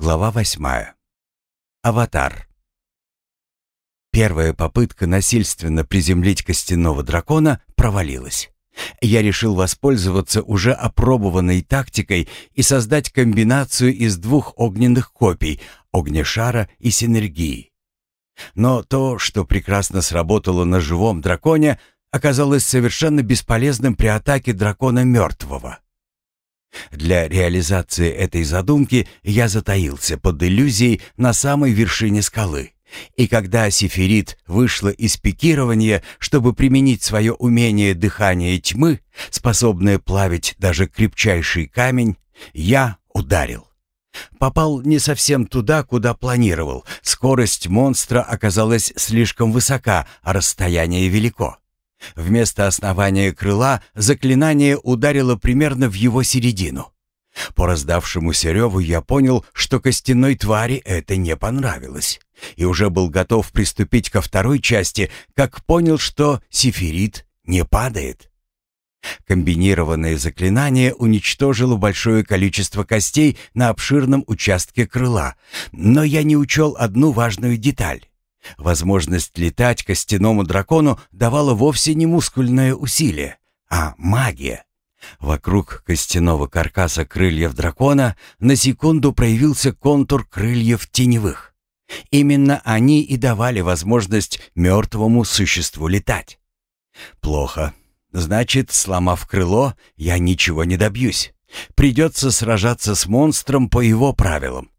Глава восьмая. Аватар. Первая попытка насильственно приземлить костяного дракона провалилась. Я решил воспользоваться уже опробованной тактикой и создать комбинацию из двух огненных копий — огнешара и синергии. Но то, что прекрасно сработало на живом драконе, оказалось совершенно бесполезным при атаке дракона мертвого. Для реализации этой задумки я затаился под иллюзией на самой вершине скалы. И когда Сеферит вышла из пикирования, чтобы применить свое умение дыхания тьмы, способное плавить даже крепчайший камень, я ударил. Попал не совсем туда, куда планировал. Скорость монстра оказалась слишком высока, а расстояние велико. Вместо основания крыла заклинание ударило примерно в его середину. По раздавшемуся реву я понял, что костяной твари это не понравилось, и уже был готов приступить ко второй части, как понял, что сифирит не падает. Комбинированное заклинание уничтожило большое количество костей на обширном участке крыла, но я не учел одну важную деталь. Возможность летать костяному дракону давала вовсе не мускульное усилие, а магия. Вокруг костяного каркаса крыльев дракона на секунду проявился контур крыльев теневых. Именно они и давали возможность мертвому существу летать. Плохо. Значит, сломав крыло, я ничего не добьюсь. Придется сражаться с монстром по его правилам.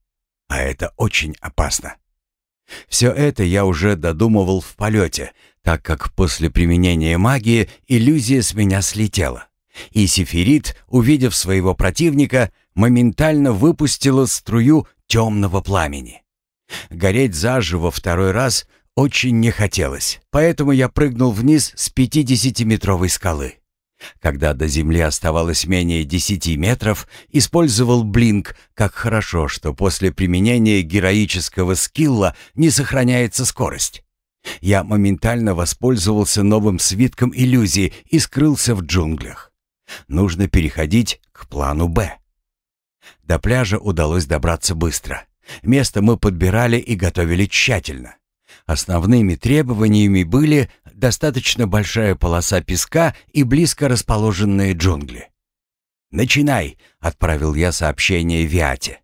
А это очень опасно. Все это я уже додумывал в полете, так как после применения магии иллюзия с меня слетела. И Сефирит, увидев своего противника, моментально выпустила струю темного пламени. Гореть заживо второй раз очень не хотелось, поэтому я прыгнул вниз с пятидесятиметровой скалы. Когда до земли оставалось менее десяти метров, использовал блинк, как хорошо, что после применения героического скилла не сохраняется скорость. Я моментально воспользовался новым свитком иллюзии и скрылся в джунглях. Нужно переходить к плану «Б». До пляжа удалось добраться быстро. Место мы подбирали и готовили тщательно. Основными требованиями были достаточно большая полоса песка и близко расположенные джунгли. «Начинай», — отправил я сообщение Виате.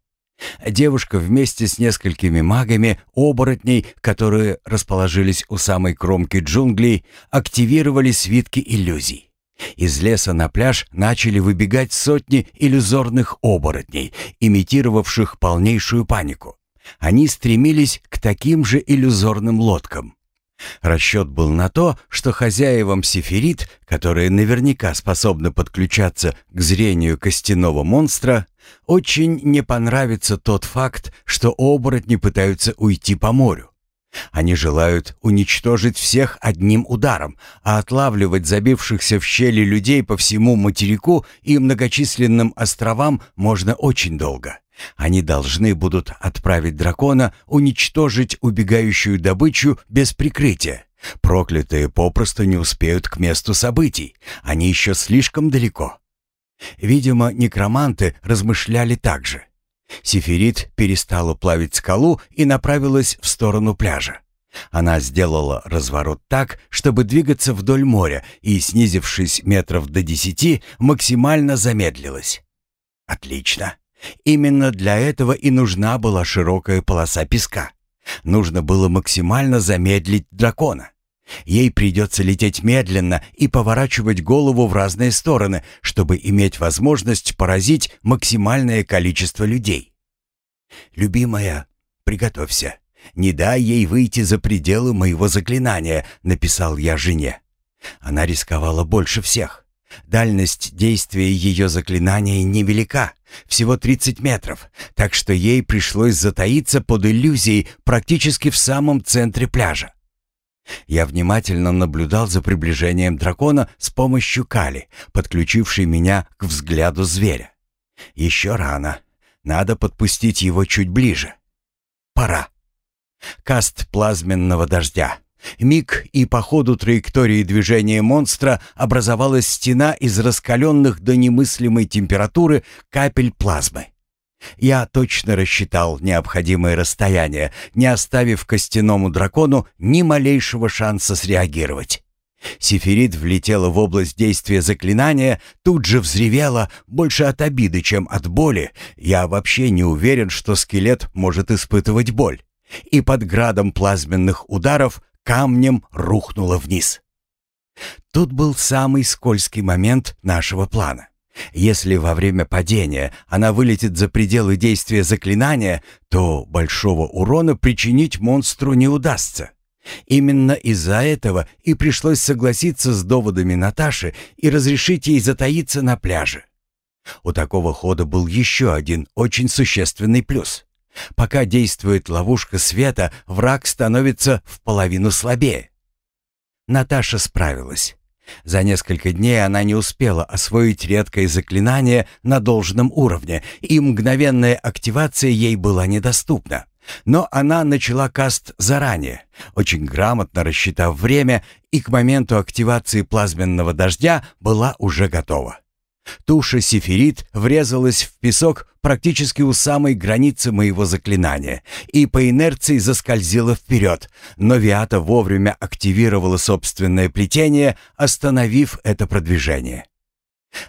Девушка вместе с несколькими магами, оборотней, которые расположились у самой кромки джунглей, активировали свитки иллюзий. Из леса на пляж начали выбегать сотни иллюзорных оборотней, имитировавших полнейшую панику. Они стремились к таким же иллюзорным лодкам. Расчет был на то, что хозяевам сиферит, которые наверняка способны подключаться к зрению костяного монстра, очень не понравится тот факт, что оборотни пытаются уйти по морю. Они желают уничтожить всех одним ударом, а отлавливать забившихся в щели людей по всему материку и многочисленным островам можно очень долго. Они должны будут отправить дракона уничтожить убегающую добычу без прикрытия. Проклятые попросту не успеют к месту событий. Они еще слишком далеко. Видимо, некроманты размышляли так же. Сиферит перестала плавить скалу и направилась в сторону пляжа. Она сделала разворот так, чтобы двигаться вдоль моря и, снизившись метров до десяти, максимально замедлилась. «Отлично. Именно для этого и нужна была широкая полоса песка. Нужно было максимально замедлить дракона. Ей придется лететь медленно и поворачивать голову в разные стороны, чтобы иметь возможность поразить максимальное количество людей. «Любимая, приготовься. Не дай ей выйти за пределы моего заклинания», — написал я жене. Она рисковала больше всех. Дальность действия ее заклинания невелика, всего 30 метров, так что ей пришлось затаиться под иллюзией практически в самом центре пляжа. Я внимательно наблюдал за приближением дракона с помощью Кали, подключившей меня к взгляду зверя. Еще рано. Надо подпустить его чуть ближе. Пора. Каст плазменного дождя. Миг, и по ходу траектории движения монстра образовалась стена из раскаленных до немыслимой температуры капель плазмы. Я точно рассчитал необходимое расстояние, не оставив костяному дракону ни малейшего шанса среагировать. Сифирит влетела в область действия заклинания, тут же взревела, больше от обиды, чем от боли. Я вообще не уверен, что скелет может испытывать боль. И под градом плазменных ударов камнем рухнула вниз. Тут был самый скользкий момент нашего плана. Если во время падения она вылетит за пределы действия заклинания, то большого урона причинить монстру не удастся. Именно из-за этого и пришлось согласиться с доводами Наташи и разрешить ей затаиться на пляже. У такого хода был еще один очень существенный плюс. Пока действует ловушка света, враг становится в половину слабее. Наташа справилась. За несколько дней она не успела освоить редкое заклинание на должном уровне, и мгновенная активация ей была недоступна. Но она начала каст заранее, очень грамотно рассчитав время, и к моменту активации плазменного дождя была уже готова. Туша сифирит врезалась в песок практически у самой границы моего заклинания и по инерции заскользила вперед, но Виата вовремя активировала собственное плетение, остановив это продвижение.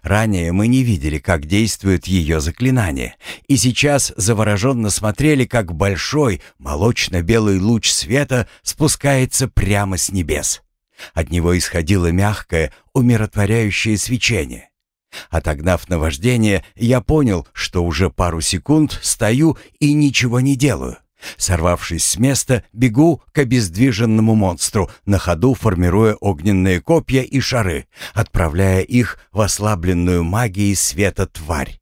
Ранее мы не видели, как действует ее заклинание, и сейчас завороженно смотрели, как большой молочно-белый луч света спускается прямо с небес. От него исходило мягкое, умиротворяющее свечение. Отогнав наваждение, я понял, что уже пару секунд стою и ничего не делаю. Сорвавшись с места, бегу к обездвиженному монстру, на ходу формируя огненные копья и шары, отправляя их в ослабленную магией света тварь.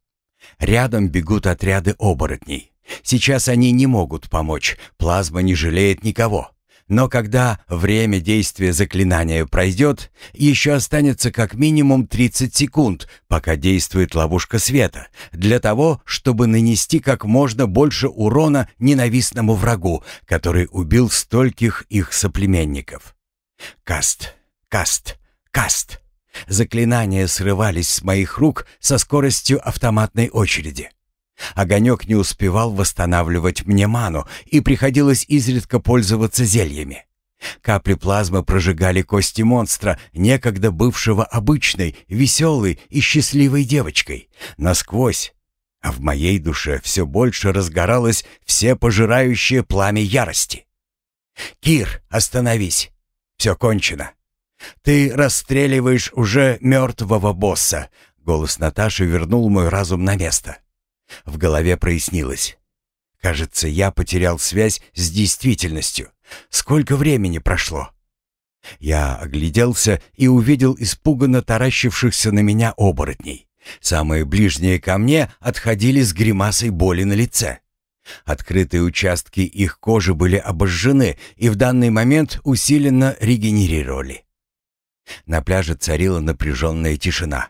Рядом бегут отряды оборотней. Сейчас они не могут помочь, плазма не жалеет никого. Но когда время действия заклинания пройдет, еще останется как минимум 30 секунд, пока действует ловушка света, для того, чтобы нанести как можно больше урона ненавистному врагу, который убил стольких их соплеменников. Каст, каст, каст. Заклинания срывались с моих рук со скоростью автоматной очереди. Огонек не успевал восстанавливать мне ману, и приходилось изредка пользоваться зельями. Капли плазмы прожигали кости монстра, некогда бывшего обычной, веселой и счастливой девочкой, насквозь. А в моей душе все больше разгоралось все пожирающее пламя ярости. «Кир, остановись! Все кончено! Ты расстреливаешь уже мертвого босса!» Голос Наташи вернул мой разум на место. В голове прояснилось. Кажется, я потерял связь с действительностью. Сколько времени прошло? Я огляделся и увидел испуганно таращившихся на меня оборотней. Самые ближние ко мне отходили с гримасой боли на лице. Открытые участки их кожи были обожжены и в данный момент усиленно регенерировали. На пляже царила напряженная тишина.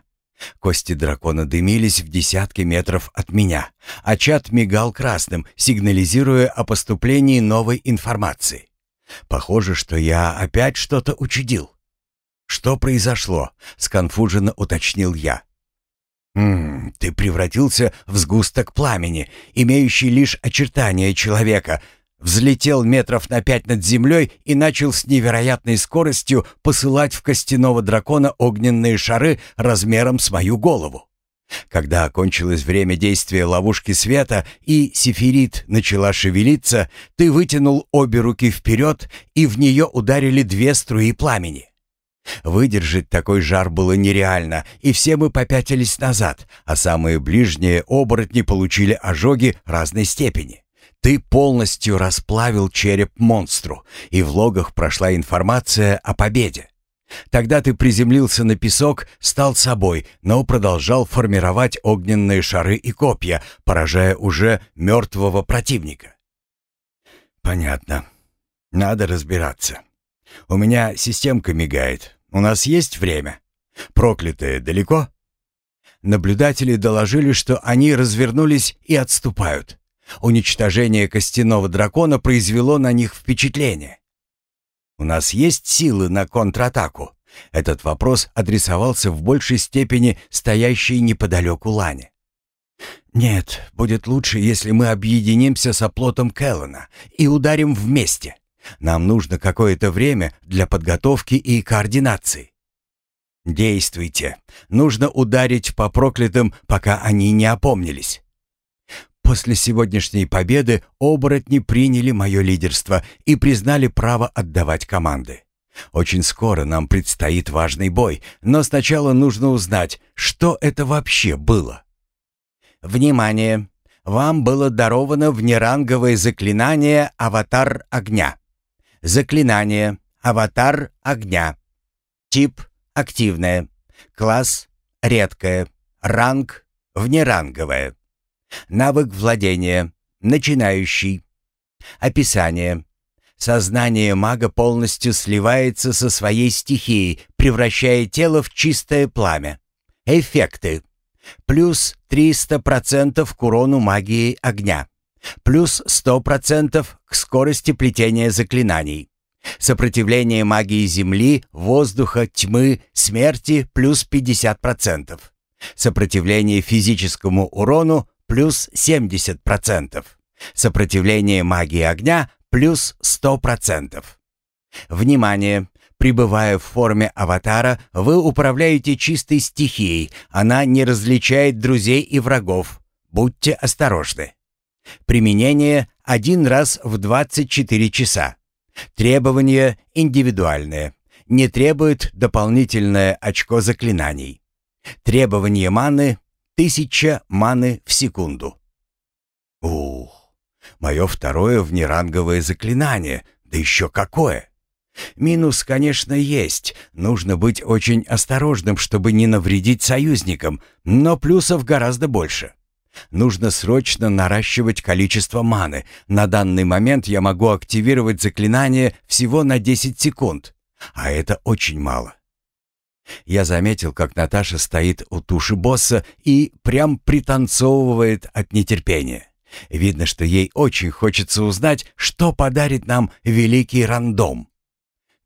Кости дракона дымились в десятки метров от меня, а чат мигал красным, сигнализируя о поступлении новой информации. Похоже, что я опять что-то учудил. «Что произошло?» — сконфуженно уточнил я. «М «Ты превратился в сгусток пламени, имеющий лишь очертания человека, взлетел метров на пять над землей и начал с невероятной скоростью посылать в костяного дракона огненные шары размером с мою голову. Когда окончилось время действия ловушки света и сифирит начала шевелиться, ты вытянул обе руки вперед, и в нее ударили две струи пламени. Выдержать такой жар было нереально, и все мы попятились назад, а самые ближние оборотни получили ожоги разной степени. Ты полностью расплавил череп монстру, и в логах прошла информация о победе. Тогда ты приземлился на песок, стал собой, но продолжал формировать огненные шары и копья, поражая уже мертвого противника. Понятно. Надо разбираться. У меня системка мигает. У нас есть время? Проклятые далеко? Наблюдатели доложили, что они развернулись и отступают. Уничтожение костяного дракона произвело на них впечатление. «У нас есть силы на контратаку?» Этот вопрос адресовался в большей степени стоящей неподалеку Лане. «Нет, будет лучше, если мы объединимся с оплотом Келлана и ударим вместе. Нам нужно какое-то время для подготовки и координации». «Действуйте. Нужно ударить по проклятым, пока они не опомнились». После сегодняшней победы оборотни приняли мое лидерство и признали право отдавать команды. Очень скоро нам предстоит важный бой, но сначала нужно узнать, что это вообще было. Внимание! Вам было даровано внеранговое заклинание «Аватар огня». Заклинание «Аватар огня». Тип «Активное». Класс «Редкое». Ранг «Внеранговое». Навык владения. Начинающий. Описание. Сознание мага полностью сливается со своей стихией, превращая тело в чистое пламя. Эффекты. Плюс 300% к урону магии огня. Плюс 100% к скорости плетения заклинаний. Сопротивление магии земли, воздуха, тьмы, смерти плюс 50%. Сопротивление физическому урону плюс 70%. Сопротивление магии огня плюс 100%. Внимание! Пребывая в форме аватара, вы управляете чистой стихией. Она не различает друзей и врагов. Будьте осторожны. Применение один раз в 24 часа. Требования индивидуальные. Не требует дополнительное очко заклинаний. Требование маны Тысяча маны в секунду. Ух, мое второе внеранговое заклинание, да еще какое! Минус, конечно, есть. Нужно быть очень осторожным, чтобы не навредить союзникам, но плюсов гораздо больше. Нужно срочно наращивать количество маны. На данный момент я могу активировать заклинание всего на 10 секунд, а это очень мало. Я заметил, как Наташа стоит у туши босса и прям пританцовывает от нетерпения. Видно, что ей очень хочется узнать, что подарит нам великий рандом.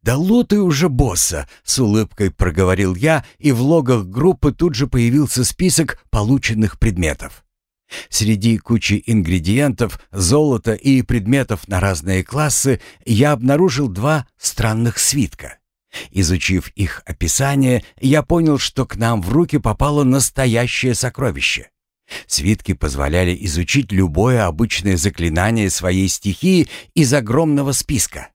«Да лутай уже босса!» — с улыбкой проговорил я, и в логах группы тут же появился список полученных предметов. Среди кучи ингредиентов, золота и предметов на разные классы я обнаружил два странных свитка. Изучив их описание, я понял, что к нам в руки попало настоящее сокровище. Свитки позволяли изучить любое обычное заклинание своей стихии из огромного списка.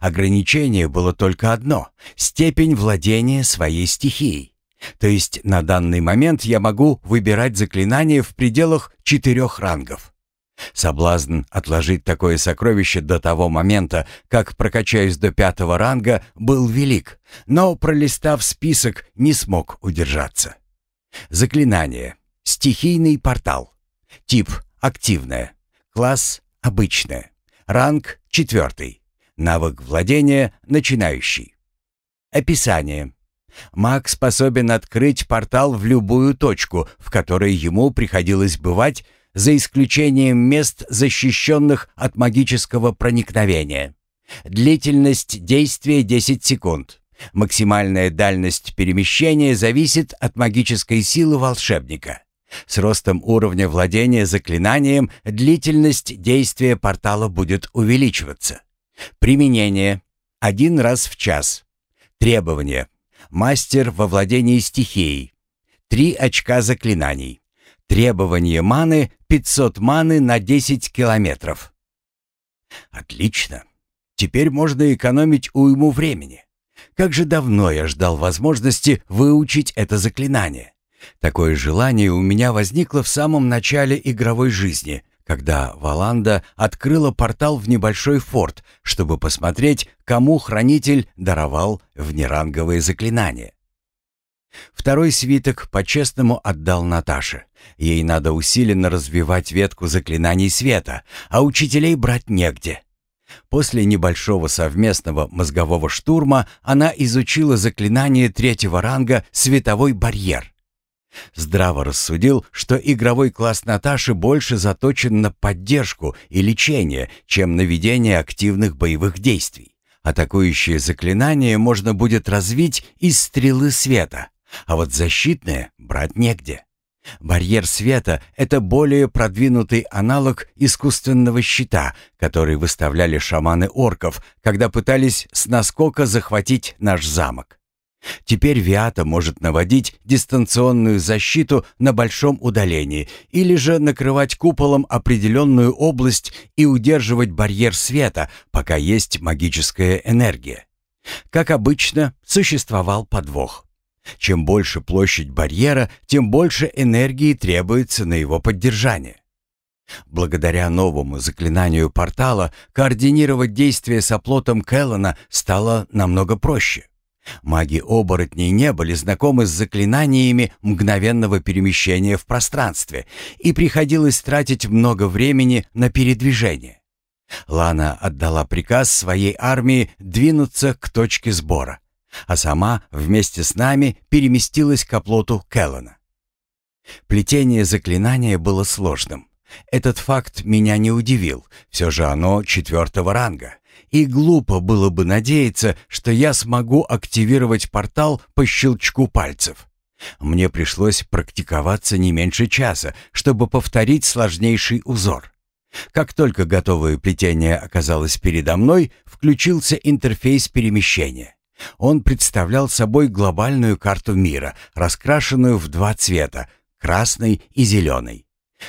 Ограничение было только одно — степень владения своей стихией. То есть на данный момент я могу выбирать заклинания в пределах четырех рангов. Соблазн отложить такое сокровище до того момента, как прокачаюсь до пятого ранга, был велик, но, пролистав список, не смог удержаться. Заклинание. Стихийный портал. Тип – активное. Класс – обычное. Ранг – четвертый. Навык владения – начинающий. Описание. Маг способен открыть портал в любую точку, в которой ему приходилось бывать за исключением мест, защищенных от магического проникновения. Длительность действия 10 секунд. Максимальная дальность перемещения зависит от магической силы волшебника. С ростом уровня владения заклинанием длительность действия портала будет увеличиваться. Применение. Один раз в час. Требования. Мастер во владении стихией. Три очка заклинаний. Требование маны 500 маны на 10 километров. Отлично. Теперь можно экономить уйму времени. Как же давно я ждал возможности выучить это заклинание. Такое желание у меня возникло в самом начале игровой жизни, когда Валанда открыла портал в небольшой форт, чтобы посмотреть, кому хранитель даровал внеранговые заклинания. Второй свиток по-честному отдал Наташе. Ей надо усиленно развивать ветку заклинаний света, а учителей брать негде. После небольшого совместного мозгового штурма она изучила заклинание третьего ранга «Световой барьер». Здраво рассудил, что игровой класс Наташи больше заточен на поддержку и лечение, чем на ведение активных боевых действий. Атакующее заклинание можно будет развить из стрелы света, а вот защитное брать негде. Барьер света — это более продвинутый аналог искусственного щита, который выставляли шаманы орков, когда пытались с наскока захватить наш замок. Теперь Виата может наводить дистанционную защиту на большом удалении или же накрывать куполом определенную область и удерживать барьер света, пока есть магическая энергия. Как обычно, существовал подвох. Чем больше площадь барьера, тем больше энергии требуется на его поддержание. Благодаря новому заклинанию портала координировать действия с оплотом Келлана стало намного проще. Маги-оборотней не были знакомы с заклинаниями мгновенного перемещения в пространстве, и приходилось тратить много времени на передвижение. Лана отдала приказ своей армии двинуться к точке сбора, а сама вместе с нами переместилась к оплоту Келлана. Плетение заклинания было сложным. Этот факт меня не удивил, все же оно четвертого ранга, и глупо было бы надеяться, что я смогу активировать портал по щелчку пальцев. Мне пришлось практиковаться не меньше часа, чтобы повторить сложнейший узор. Как только готовое плетение оказалось передо мной, включился интерфейс перемещения. Он представлял собой глобальную карту мира, раскрашенную в два цвета — красный и зеленый.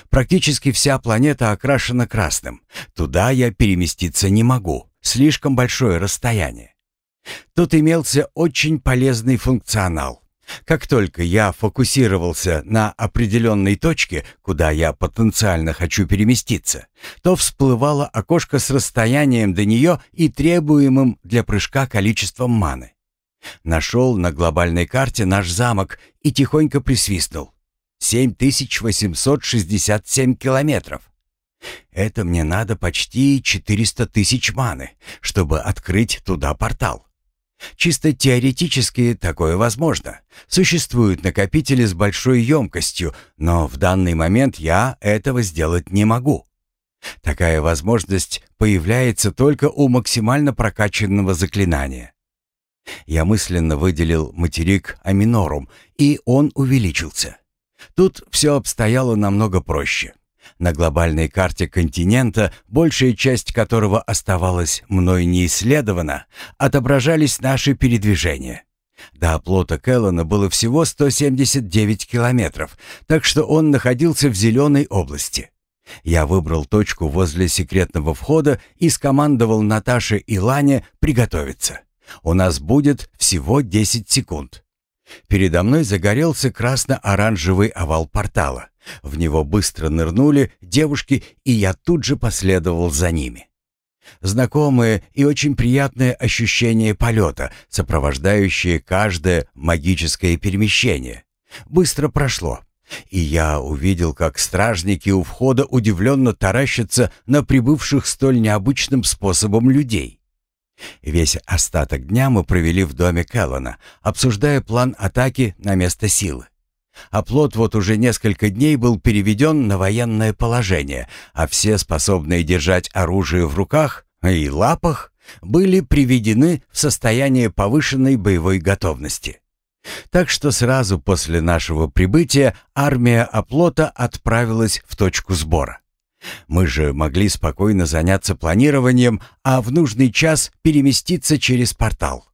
Практически вся планета окрашена красным. Туда я переместиться не могу слишком большое расстояние. Тут имелся очень полезный функционал. Как только я фокусировался на определенной точке, куда я потенциально хочу переместиться, то всплывало окошко с расстоянием до нее и требуемым для прыжка количеством маны. Нашел на глобальной карте наш замок и тихонько присвистнул. 7867 километров. Это мне надо почти 400 тысяч маны, чтобы открыть туда портал. Чисто теоретически такое возможно. Существуют накопители с большой емкостью, но в данный момент я этого сделать не могу. Такая возможность появляется только у максимально прокачанного заклинания. Я мысленно выделил материк Аминорум, и он увеличился. Тут все обстояло намного проще. На глобальной карте континента, большая часть которого оставалась мной не исследована, отображались наши передвижения. До оплота Келлана было всего 179 километров, так что он находился в зеленой области. Я выбрал точку возле секретного входа и скомандовал Наташе и Лане приготовиться. У нас будет всего 10 секунд. Передо мной загорелся красно-оранжевый овал портала. В него быстро нырнули девушки, и я тут же последовал за ними. Знакомое и очень приятное ощущение полета, сопровождающее каждое магическое перемещение. Быстро прошло, и я увидел, как стражники у входа удивленно таращатся на прибывших столь необычным способом людей. Весь остаток дня мы провели в доме Келлана, обсуждая план атаки на место силы. Оплот вот уже несколько дней был переведен на военное положение, а все способные держать оружие в руках и лапах были приведены в состояние повышенной боевой готовности. Так что сразу после нашего прибытия армия оплота отправилась в точку сбора. Мы же могли спокойно заняться планированием, а в нужный час переместиться через портал.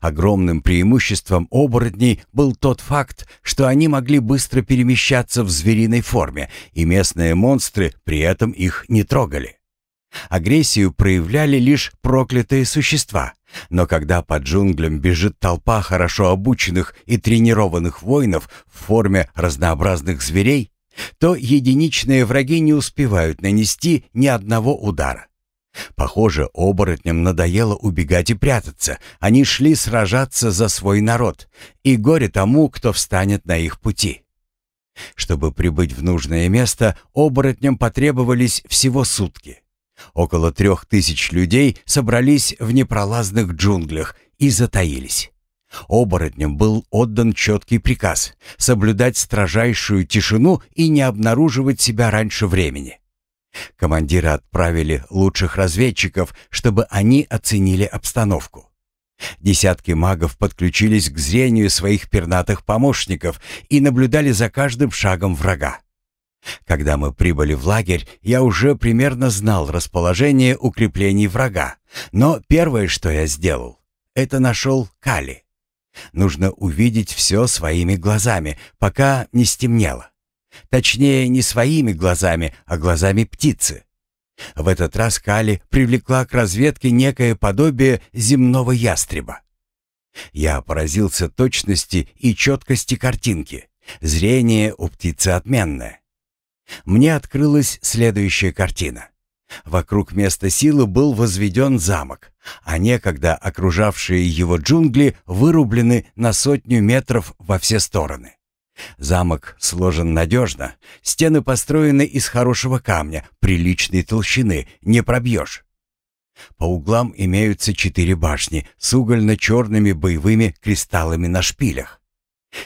Огромным преимуществом оборотней был тот факт, что они могли быстро перемещаться в звериной форме, и местные монстры при этом их не трогали. Агрессию проявляли лишь проклятые существа, но когда по джунглям бежит толпа хорошо обученных и тренированных воинов в форме разнообразных зверей, то единичные враги не успевают нанести ни одного удара. Похоже, оборотням надоело убегать и прятаться. Они шли сражаться за свой народ, и горе тому, кто встанет на их пути. Чтобы прибыть в нужное место, оборотням потребовались всего сутки. Около трех тысяч людей собрались в непролазных джунглях и затаились. Оборотням был отдан четкий приказ соблюдать строжайшую тишину и не обнаруживать себя раньше времени. Командиры отправили лучших разведчиков, чтобы они оценили обстановку. Десятки магов подключились к зрению своих пернатых помощников и наблюдали за каждым шагом врага. Когда мы прибыли в лагерь, я уже примерно знал расположение укреплений врага, но первое, что я сделал, это нашел Кали. Нужно увидеть все своими глазами, пока не стемнело. Точнее, не своими глазами, а глазами птицы. В этот раз Кали привлекла к разведке некое подобие земного ястреба. Я поразился точности и четкости картинки. Зрение у птицы отменное. Мне открылась следующая картина. Вокруг места силы был возведен замок, а некогда окружавшие его джунгли вырублены на сотню метров во все стороны. Замок сложен надежно, стены построены из хорошего камня, приличной толщины, не пробьешь. По углам имеются четыре башни с угольно-черными боевыми кристаллами на шпилях.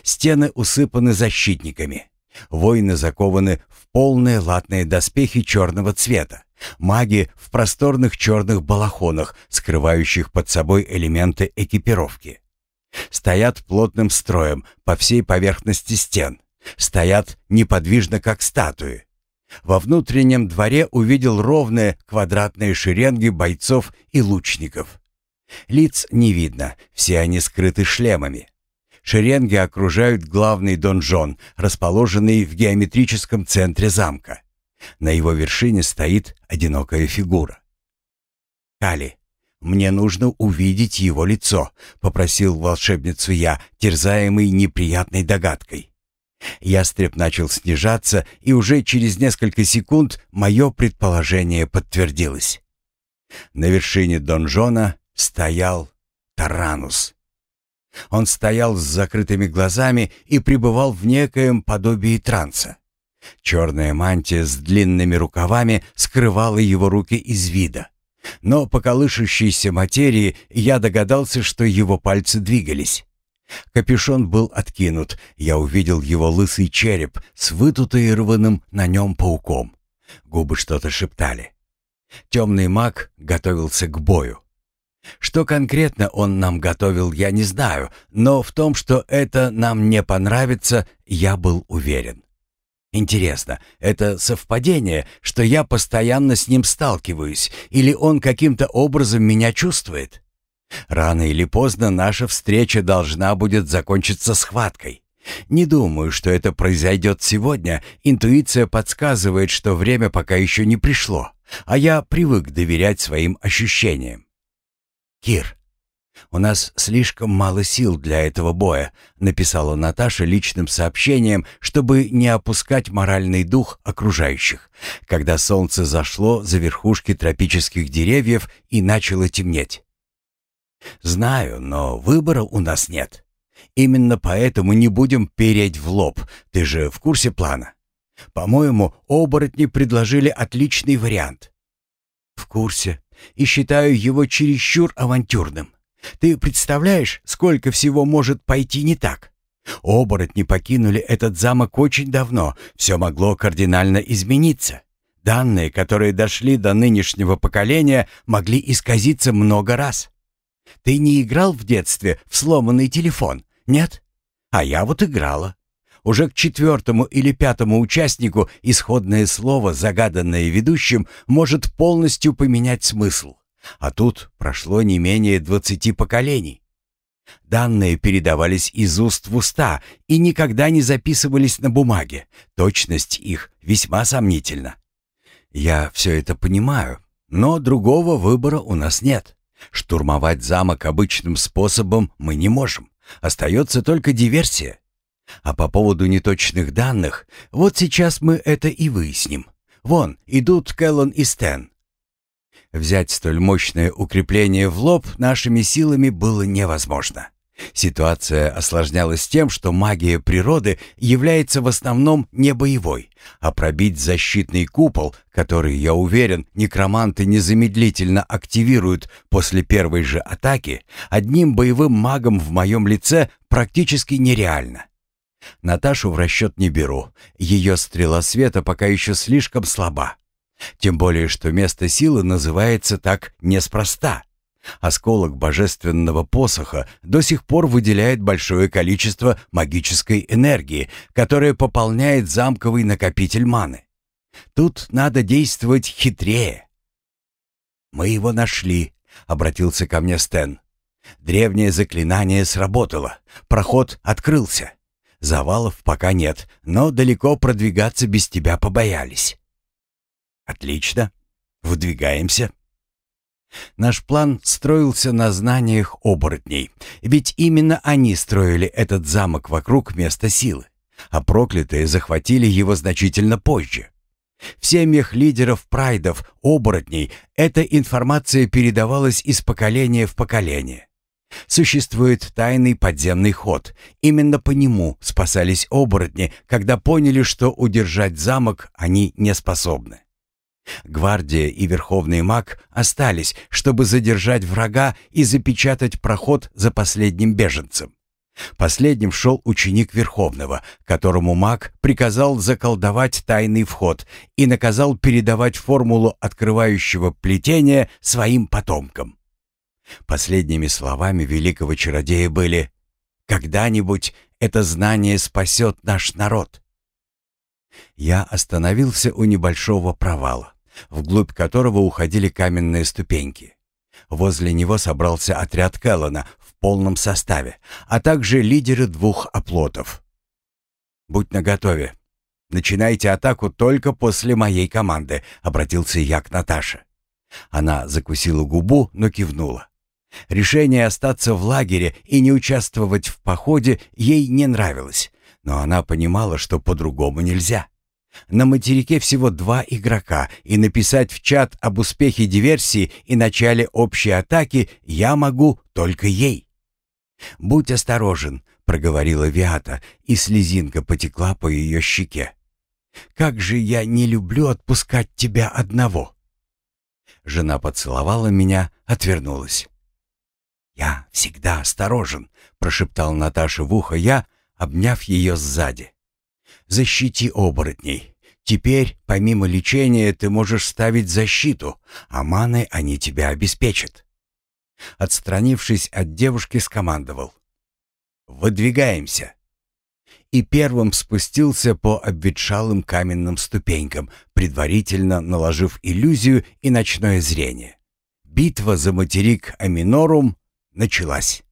Стены усыпаны защитниками. Воины закованы в полные латные доспехи черного цвета. Маги в просторных черных балахонах, скрывающих под собой элементы экипировки. Стоят плотным строем по всей поверхности стен. Стоят неподвижно, как статуи. Во внутреннем дворе увидел ровные квадратные шеренги бойцов и лучников. Лиц не видно, все они скрыты шлемами. Шеренги окружают главный донжон, расположенный в геометрическом центре замка. На его вершине стоит одинокая фигура. «Кали, мне нужно увидеть его лицо», — попросил волшебницу я, терзаемый неприятной догадкой. Ястреб начал снижаться, и уже через несколько секунд мое предположение подтвердилось. На вершине донжона стоял Таранус. Он стоял с закрытыми глазами и пребывал в некоем подобии транса. Черная мантия с длинными рукавами скрывала его руки из вида. Но по колышущейся материи я догадался, что его пальцы двигались. Капюшон был откинут, я увидел его лысый череп с вытатуированным на нем пауком. Губы что-то шептали. Темный маг готовился к бою. Что конкретно он нам готовил, я не знаю, но в том, что это нам не понравится, я был уверен. Интересно, это совпадение, что я постоянно с ним сталкиваюсь, или он каким-то образом меня чувствует? Рано или поздно наша встреча должна будет закончиться схваткой. Не думаю, что это произойдет сегодня. Интуиция подсказывает, что время пока еще не пришло, а я привык доверять своим ощущениям. Кир, у нас слишком мало сил для этого боя», написала Наташа личным сообщением, чтобы не опускать моральный дух окружающих, когда солнце зашло за верхушки тропических деревьев и начало темнеть. «Знаю, но выбора у нас нет. Именно поэтому не будем переть в лоб. Ты же в курсе плана? По-моему, оборотни предложили отличный вариант». «В курсе и считаю его чересчур авантюрным. Ты представляешь, сколько всего может пойти не так? Оборотни покинули этот замок очень давно, все могло кардинально измениться. Данные, которые дошли до нынешнего поколения, могли исказиться много раз. Ты не играл в детстве в сломанный телефон, нет? А я вот играла. Уже к четвертому или пятому участнику исходное слово, загаданное ведущим, может полностью поменять смысл. А тут прошло не менее двадцати поколений. Данные передавались из уст в уста и никогда не записывались на бумаге. Точность их весьма сомнительна. Я все это понимаю, но другого выбора у нас нет. Штурмовать замок обычным способом мы не можем. Остается только диверсия. А по поводу неточных данных, вот сейчас мы это и выясним. Вон, идут Кэллон и Стэн. Взять столь мощное укрепление в лоб нашими силами было невозможно. Ситуация осложнялась тем, что магия природы является в основном не боевой, а пробить защитный купол, который, я уверен, некроманты незамедлительно активируют после первой же атаки, одним боевым магом в моем лице практически нереально. Наташу в расчет не беру, ее стрела света пока еще слишком слаба. Тем более, что место силы называется так неспроста. Осколок божественного посоха до сих пор выделяет большое количество магической энергии, которая пополняет замковый накопитель маны. Тут надо действовать хитрее. «Мы его нашли», — обратился ко мне Стэн. «Древнее заклинание сработало, проход открылся. Завалов пока нет, но далеко продвигаться без тебя побоялись». «Отлично. Выдвигаемся». Наш план строился на знаниях оборотней, ведь именно они строили этот замок вокруг места силы, а проклятые захватили его значительно позже. В семьях лидеров прайдов, оборотней, эта информация передавалась из поколения в поколение. Существует тайный подземный ход. Именно по нему спасались оборотни, когда поняли, что удержать замок они не способны. Гвардия и Верховный маг остались, чтобы задержать врага и запечатать проход за последним беженцем. Последним шел ученик Верховного, которому маг приказал заколдовать тайный вход и наказал передавать формулу открывающего плетения своим потомкам. Последними словами великого чародея были «Когда-нибудь это знание спасет наш народ». Я остановился у небольшого провала вглубь которого уходили каменные ступеньки. Возле него собрался отряд Келлана в полном составе, а также лидеры двух оплотов. «Будь наготове. Начинайте атаку только после моей команды», — обратился я к Наташе. Она закусила губу, но кивнула. Решение остаться в лагере и не участвовать в походе ей не нравилось, но она понимала, что по-другому нельзя. На материке всего два игрока, и написать в чат об успехе диверсии и начале общей атаки я могу только ей. «Будь осторожен», — проговорила Виата, и слезинка потекла по ее щеке. «Как же я не люблю отпускать тебя одного!» Жена поцеловала меня, отвернулась. «Я всегда осторожен», — прошептал Наташа в ухо я, обняв ее сзади защити оборотней. Теперь, помимо лечения, ты можешь ставить защиту, а маны они тебя обеспечат». Отстранившись от девушки, скомандовал. «Выдвигаемся!» И первым спустился по обветшалым каменным ступенькам, предварительно наложив иллюзию и ночное зрение. Битва за материк Аминорум началась.